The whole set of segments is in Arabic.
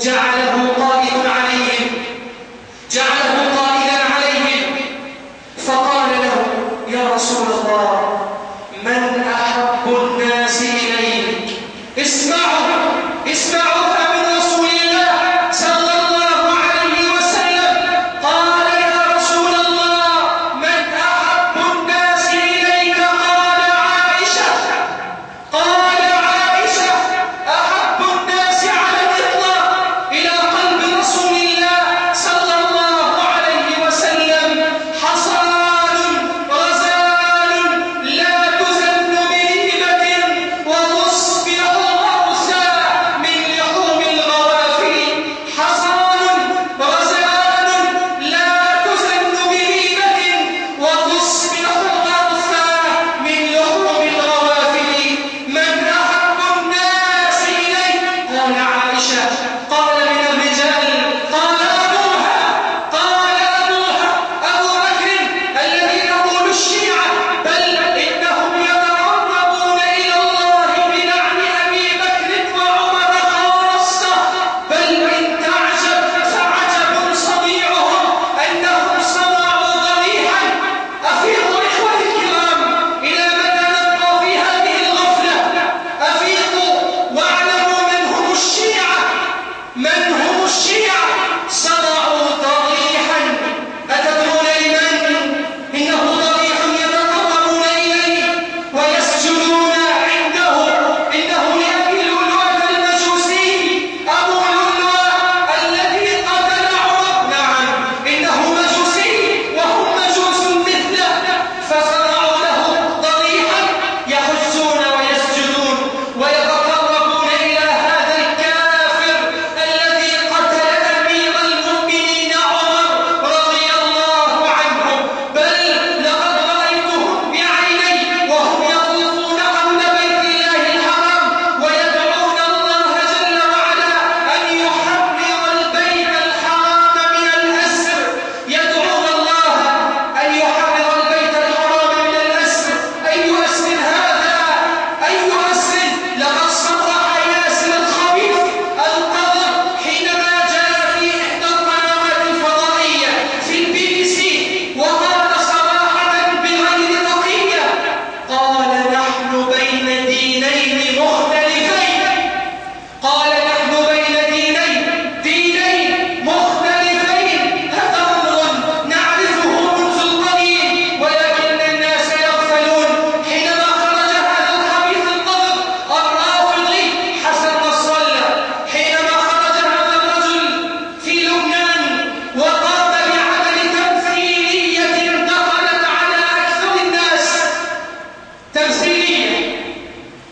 جعل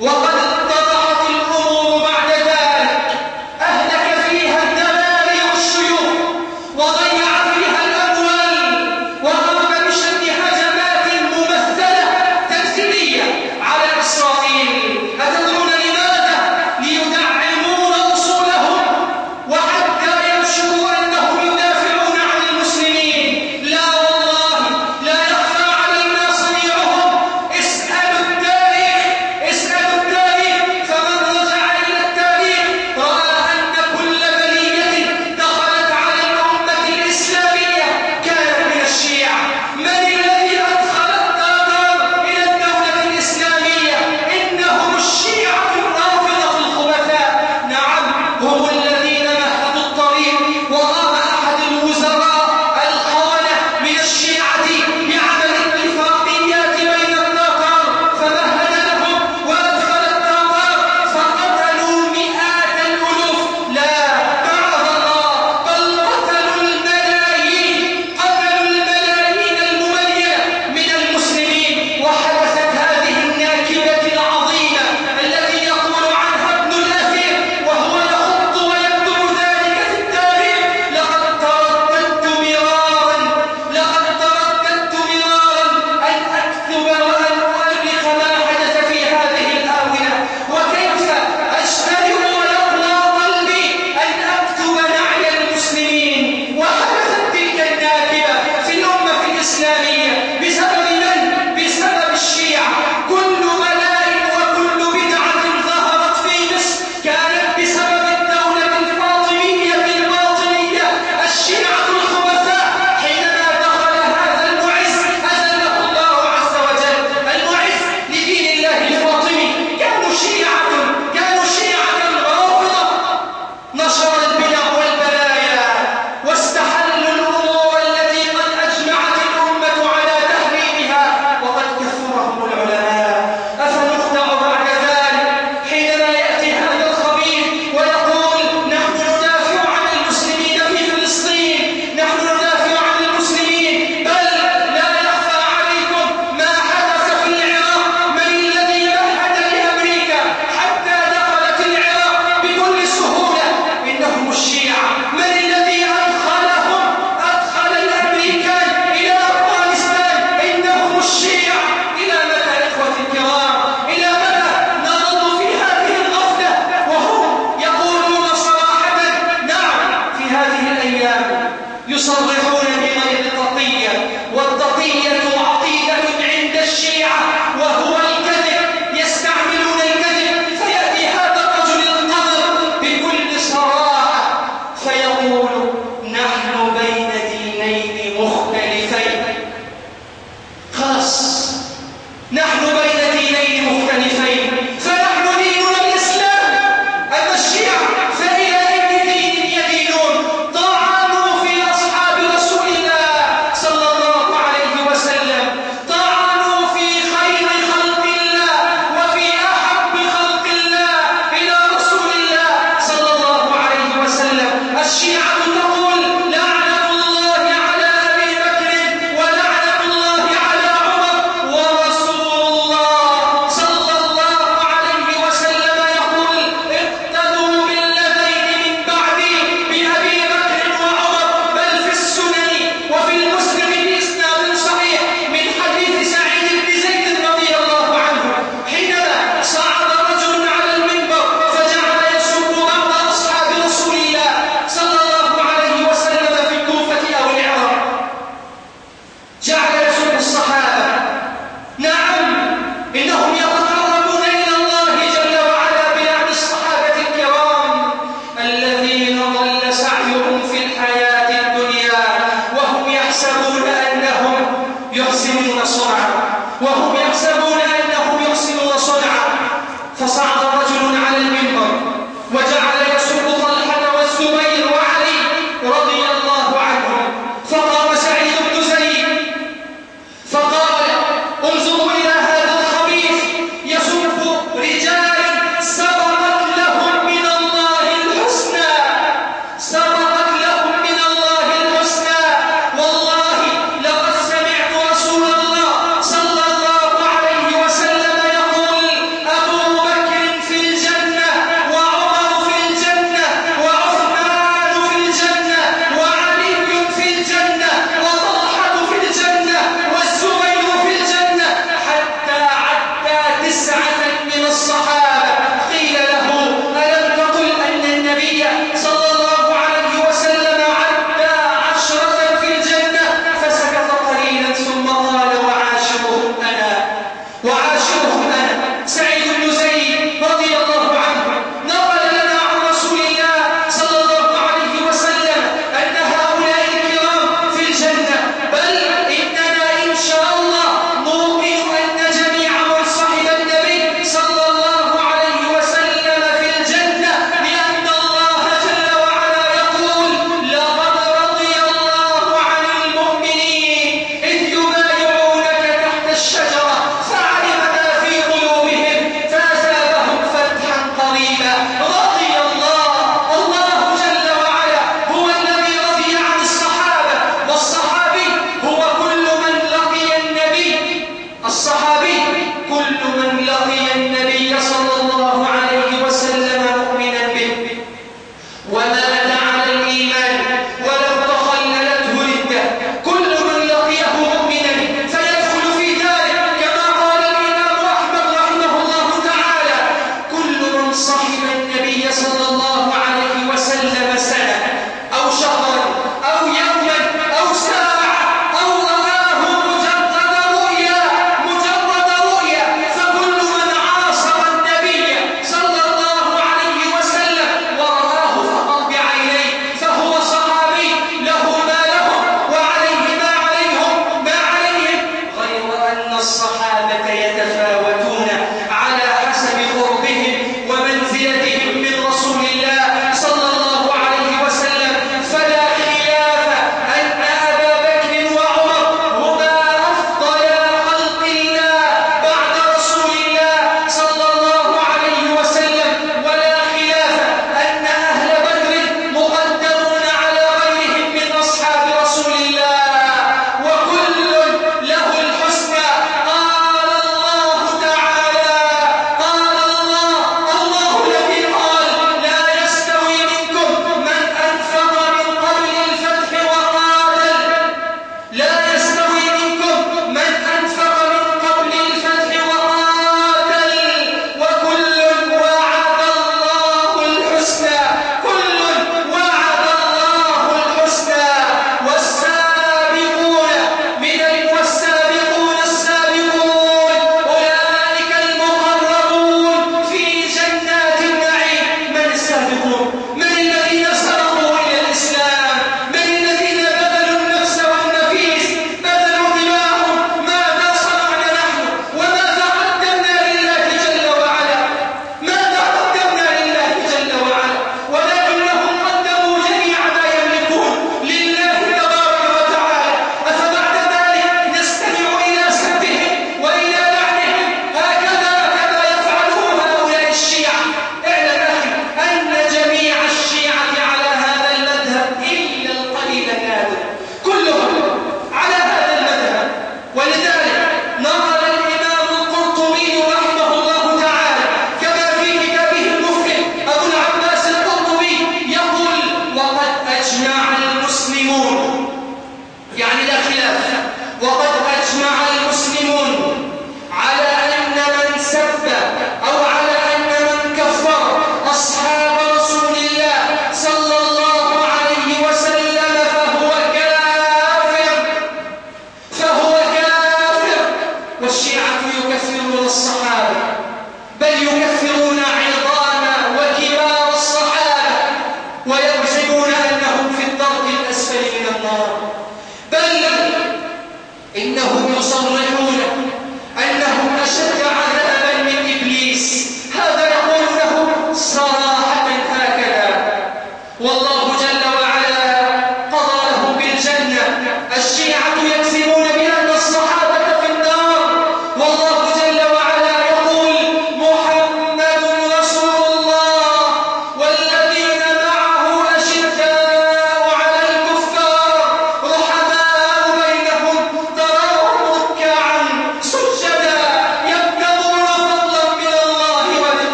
وقد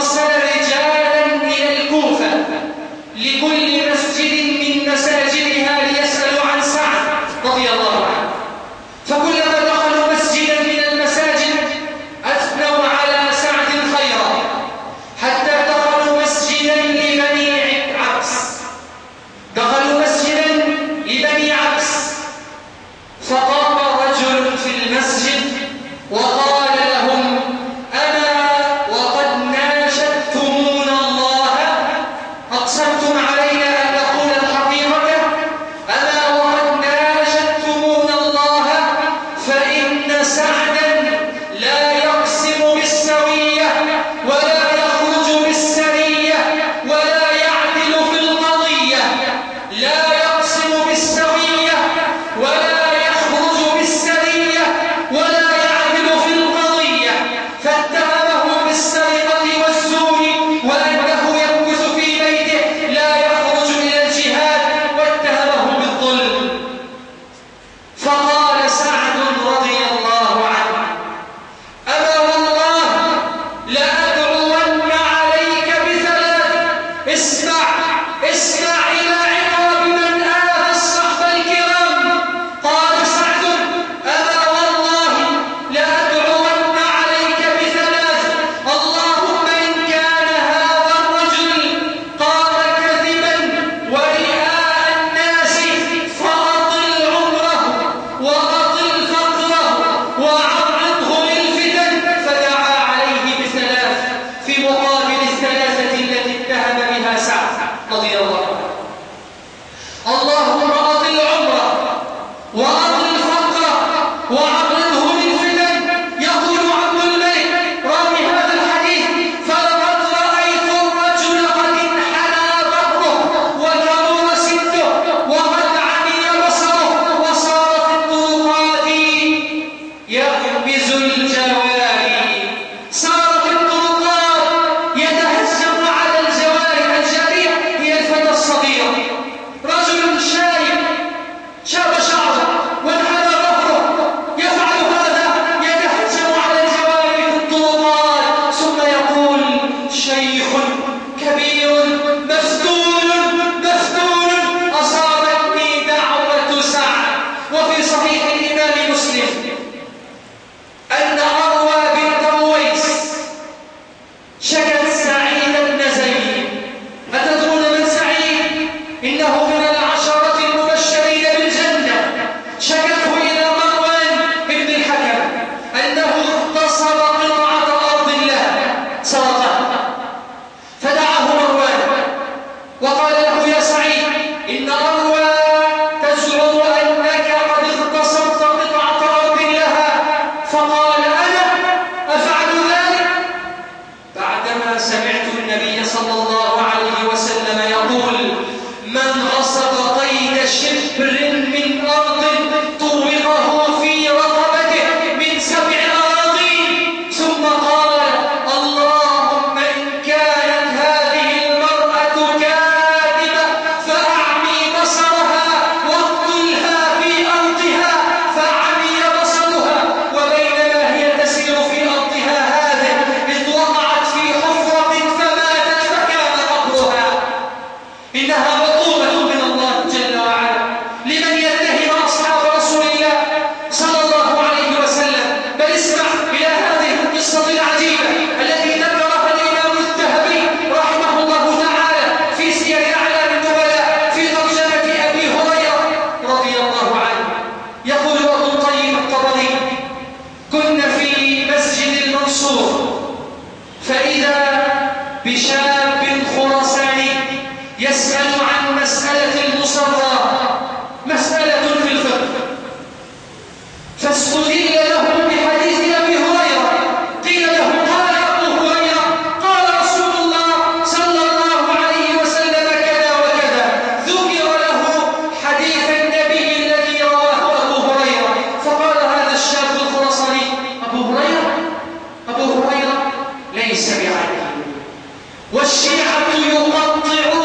أرسل رجالا إلى الكوفة لكل والشيعة يقطعون